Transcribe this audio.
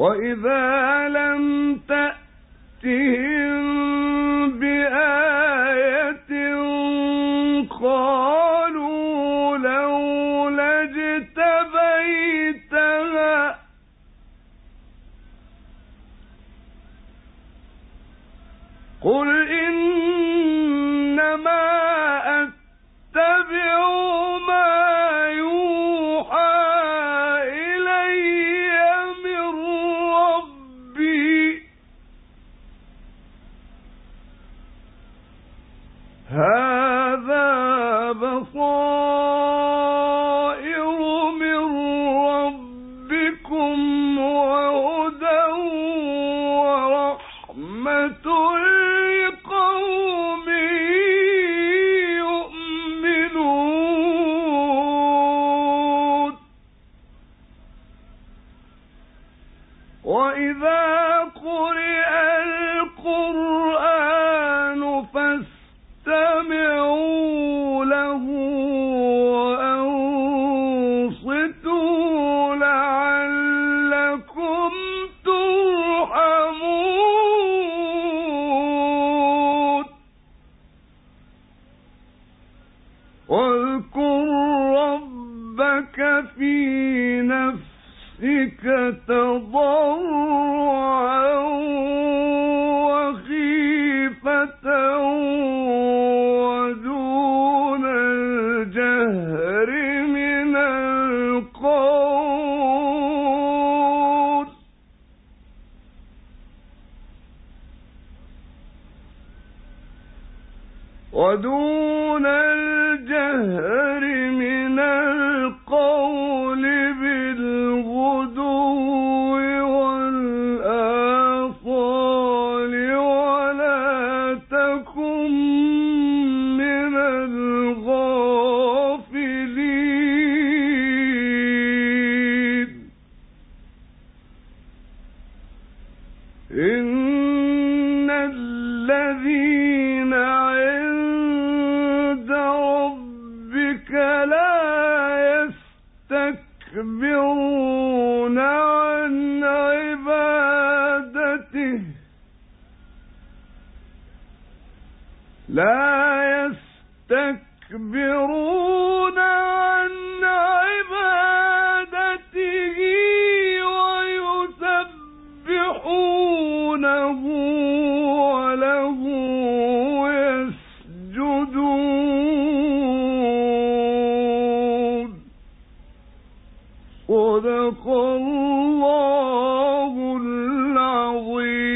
وإذا لم تأتهم بآية قالوا لولا اجتبيتها قل إنما هذا بصائر من ربكم وهدى ورحمة لقوم يؤمنون. وإذا قرئ واذكر ربك في نفسك تضرعا وخيفة ودون الجهر من القول. ودون الجهر إن الذين عند ربك لا يستكبرون عن عبادته لا يستكبرون صدق الله العظيم.